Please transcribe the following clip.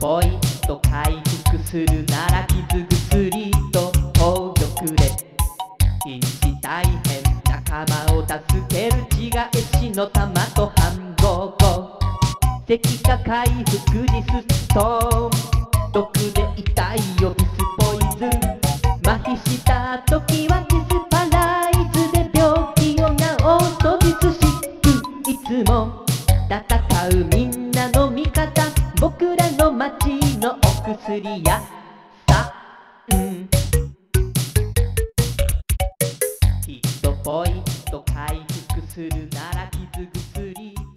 ポイッと回復するなら傷薬と宝玉で瀕死大変仲間を助ける血が絵師の玉と反合後石化回復時ストーン毒で痛いよキスポイズン麻痺した時はキスパライズで病気を治すとディスシックいつも戦うみんなの味方。僕ら町のお薬屋。さん。ヒットポイント回復するなら傷薬。